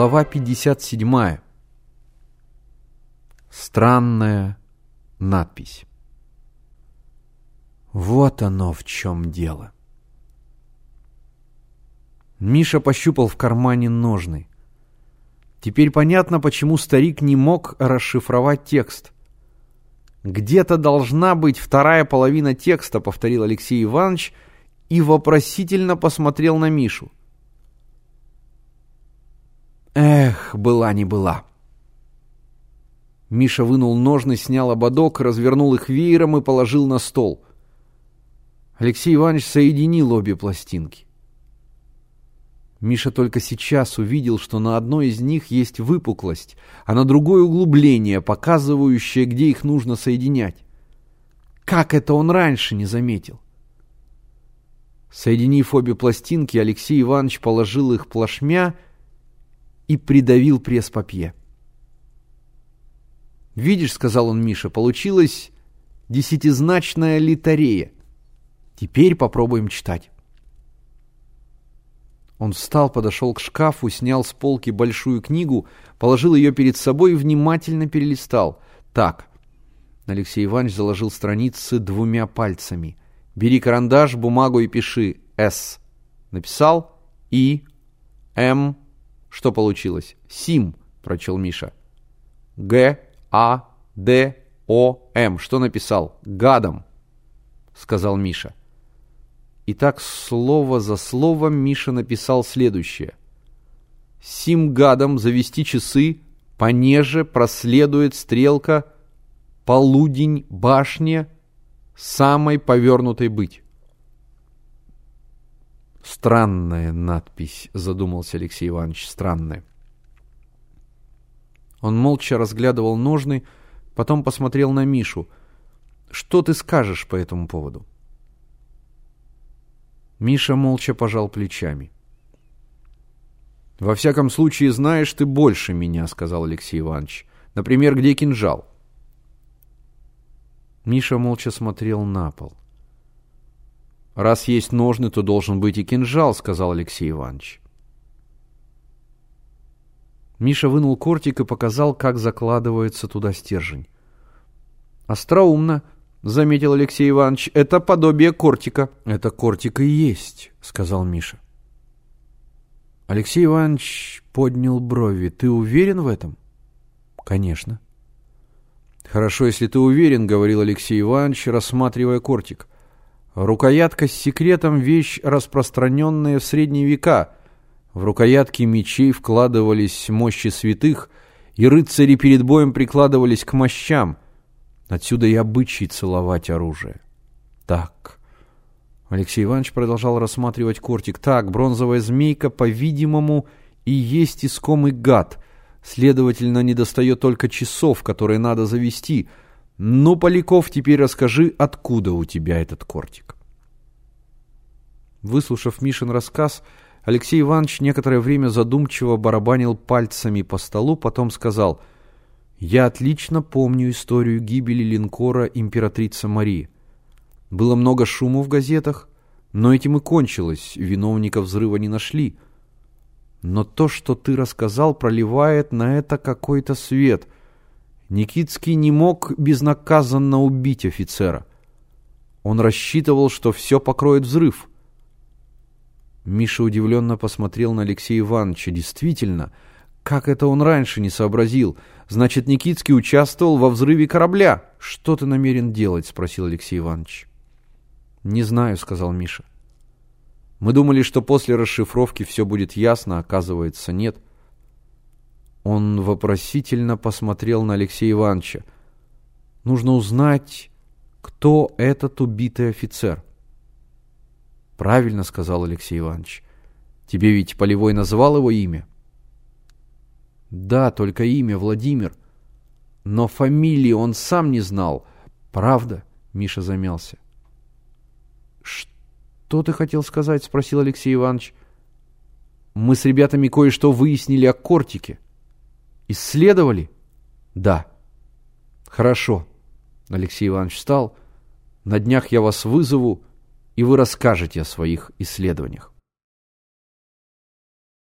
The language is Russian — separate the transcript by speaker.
Speaker 1: Глава 57. Странная надпись. Вот оно в чем дело. Миша пощупал в кармане ножны. Теперь понятно, почему старик не мог расшифровать текст. «Где-то должна быть вторая половина текста», — повторил Алексей Иванович и вопросительно посмотрел на Мишу. Была не была. Миша вынул ножны, снял ободок, развернул их веером и положил на стол. Алексей Иванович соединил обе пластинки. Миша только сейчас увидел, что на одной из них есть выпуклость, а на другой углубление, показывающее, где их нужно соединять. Как это он раньше не заметил? Соединив обе пластинки, Алексей Иванович положил их плашмя и придавил пресс-папье. «Видишь, — сказал он Миша, — получилась десятизначная литарея. Теперь попробуем читать». Он встал, подошел к шкафу, снял с полки большую книгу, положил ее перед собой и внимательно перелистал. «Так». Алексей Иванович заложил страницы двумя пальцами. «Бери карандаш, бумагу и пиши. С». Написал? И. М. Что получилось? Сим, прочел Миша. Г, А, Д, О, М. Что написал? Гадом, сказал Миша. И так слово за словом Миша написал следующее. Сим гадом завести часы, понеже проследует стрелка полудень башне самой повернутой быть. Странная надпись, задумался Алексей Иванович, странная. Он молча разглядывал ножны, потом посмотрел на Мишу. Что ты скажешь по этому поводу? Миша молча пожал плечами. «Во всяком случае, знаешь ты больше меня», — сказал Алексей Иванович. «Например, где кинжал?» Миша молча смотрел на пол. «Раз есть ножны, то должен быть и кинжал», — сказал Алексей Иванович. Миша вынул кортик и показал, как закладывается туда стержень. «Остроумно», — заметил Алексей Иванович, — «это подобие кортика». «Это кортик и есть», — сказал Миша. Алексей Иванович поднял брови. «Ты уверен в этом?» «Конечно». «Хорошо, если ты уверен», — говорил Алексей Иванович, рассматривая кортик. Рукоятка с секретом – вещь, распространенная в средние века. В рукоятки мечей вкладывались мощи святых, и рыцари перед боем прикладывались к мощам. Отсюда и обычай целовать оружие. Так. Алексей Иванович продолжал рассматривать кортик. Так, бронзовая змейка, по-видимому, и есть искомый гад. Следовательно, недостает только часов, которые надо завести – ну, Поляков, теперь расскажи, откуда у тебя этот кортик? Выслушав Мишин рассказ, Алексей Иванович некоторое время задумчиво барабанил пальцами по столу, потом сказал, «Я отлично помню историю гибели линкора императрица Марии. Было много шума в газетах, но этим и кончилось, виновника взрыва не нашли. Но то, что ты рассказал, проливает на это какой-то свет — Никитский не мог безнаказанно убить офицера. Он рассчитывал, что все покроет взрыв. Миша удивленно посмотрел на Алексея Ивановича. Действительно, как это он раньше не сообразил? Значит, Никитский участвовал во взрыве корабля. Что ты намерен делать? Спросил Алексей Иванович. Не знаю, сказал Миша. Мы думали, что после расшифровки все будет ясно, оказывается, нет. — он вопросительно посмотрел на Алексея Ивановича. «Нужно узнать, кто этот убитый офицер». «Правильно», — сказал Алексей Иванович. «Тебе ведь Полевой назвал его имя?» «Да, только имя Владимир. Но фамилии он сам не знал. Правда?» — Миша замялся. «Что ты хотел сказать?» — спросил Алексей Иванович. «Мы с ребятами кое-что выяснили о Кортике». Исследовали? Да. Хорошо. Алексей Иванович встал. На днях я вас вызову, и вы расскажете о своих исследованиях.